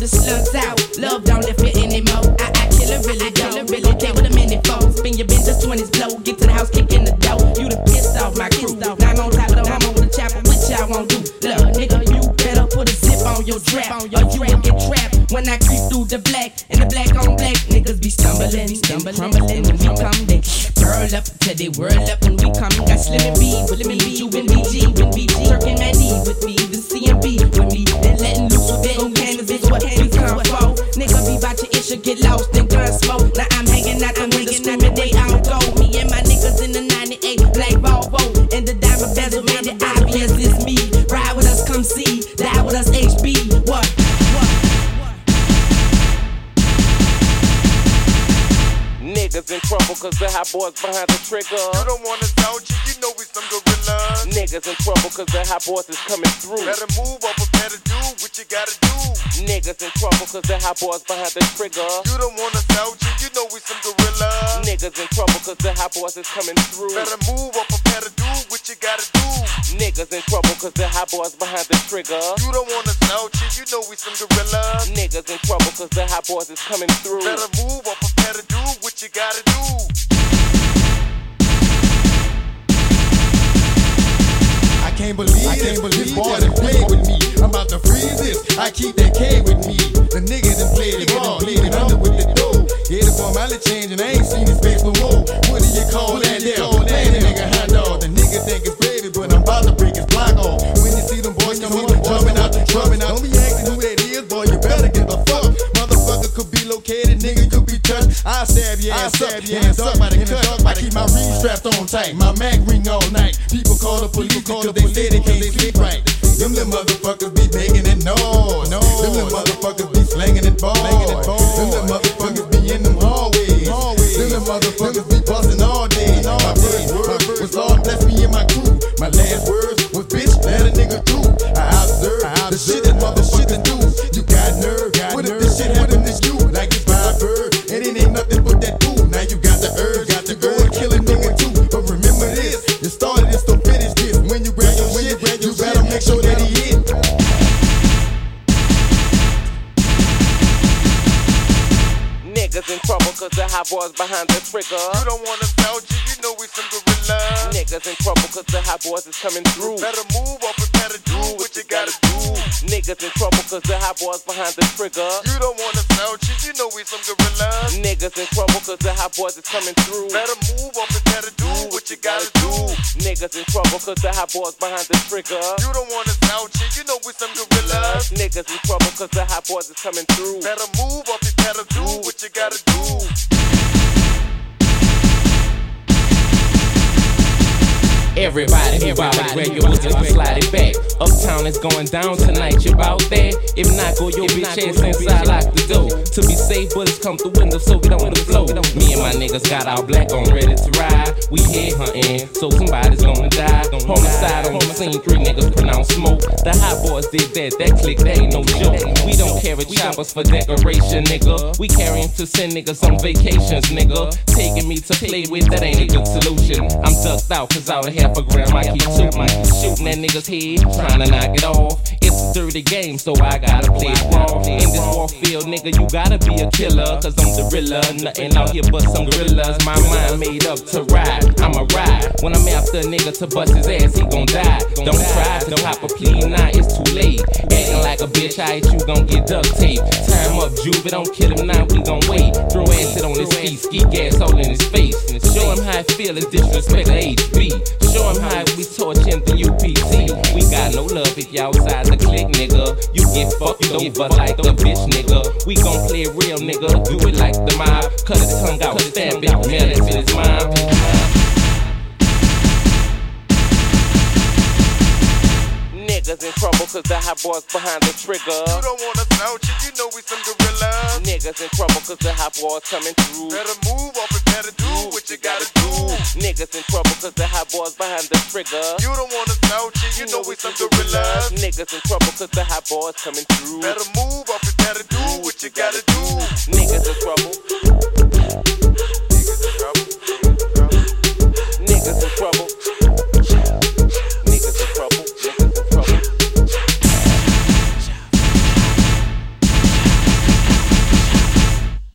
the slugs out. Love don't lift you anymore. I, I kill it really don't. Really came with a minute phone. Spin your bend, just 20s blow. Get to the house, kick in the dough. You the pissed off my crew. Now I'm on top of the I'm with the chopper. What y'all won't do? Look, nigga, you better put a zip on your trap. Or you will get trapped when I creep through the black. And the black on black niggas be stumbling, stumbling, crumbling. When we come, they burl up till they whirl up. When we come, got Slim and B with me. You and BG with BG. Turk and Mannie with me. The CMB with me. Obvious it's me. Ride Niggas in trouble cause the hot boys behind the trigger. You don't wanna sound you, you know we some gorillas. Niggas in trouble cause the hot boys is coming through. Better move up or prepare to do what you gotta do. Niggas in trouble cause the hot boys behind the trigger. You don't wanna sound you, you know we some gorillas. Niggas in trouble cause the hot boys is coming through. Better move up or prepare to do what you gotta do. Niggas in trouble cause the hot boys behind the trigger. You don't wanna sound you, you know we some gorillas. Niggas in trouble cause the hot boys is coming through. Better move up or prepare to do what you gotta do. I can't believe I can't believe played with me. I'm about to freeze this. I keep that K with me. The nigga done played it wrong, leaving under with the dough. Stab your ass up, by the cut. I keep my ring strapped on tight, my mag ring all night. People call the police because they say they can't sleep right. Them little motherfuckers be making it noise. Them little motherfuckers the hot boys behind the trigger. You don't wanna sound you, you know we some gorillas. Niggas in trouble cause the hot boys is coming through. Better move or prepare to do what you gotta do. Niggas in trouble cause the hot boys behind the trigger. You don't wanna sound you, you know we some gorillas. Niggas in trouble cause the hot boys is coming through. Better move or prepare to do what you gotta do. Niggas in trouble cause the hot boys behind the trigger. You don't wanna sound you, you know we some gorillas. Niggas in trouble cause the hot boys is coming through. Better move or prepare to do what you gotta do. Everybody, everybody, regular, just slide it back. Uptown is going down tonight, you bout that? If not, go your bitch ass inside, lock the door. To be safe, bullets come through windows, so we don't wanna flow. Me and my niggas got our black on, ready to ride. We head hunting, so somebody's gonna die. Homicide on the scene, three niggas pronounce smoke. The hot boys did that, that click, that ain't no joke. We don't carry choppers for decoration, nigga. We carrying to send niggas on vacations, nigga. Taking me to play with, that ain't a good solution. I'm ducked out, cause out of a I keep shooting. Shooting that nigga's head, trying to knock it off. It's a dirty game, so I gotta play it raw. In this war field, nigga, you gotta be a killer. Cause I'm the rilla, nothing out here but some gorillas. My mind made up to ride, I'ma ride. When I'm after a nigga to bust his ass, he gon' die. Don't try to pop a plea, nah, it's too late. Acting like a bitch, I hate you gon' get duct tape. Time up, Juve, don't kill him now, we gon' wait. Throw acid on his feet, ski gas all in his face. Show him how I feel and disrespect the HB. Show him how we torching the UPT. We got no love if y'all outside the clique, nigga. You get fucked you over like a bitch, nigga. We gon' play real, nigga. Do it like the mob. Cut his tongue out, stab it, mail it to his mom. Niggas in crumble cause the hot boy's behind the trigger. You don't wanna out here, you know we some gorillas. Niggas in trouble cause the hot boy's coming through. Better move or prepare to do Ooh, what you gotta, gotta do. do. Niggas in trouble cause the hot boy's behind the trigger. You don't wanna out here, you, you know, know we some gorillas. gorillas. Niggas in trouble cause the hot boy's coming through. Better move or prepare to do Ooh, what you gotta, gotta do. do. Niggas in trouble. Niggas in trouble. Niggas in trouble.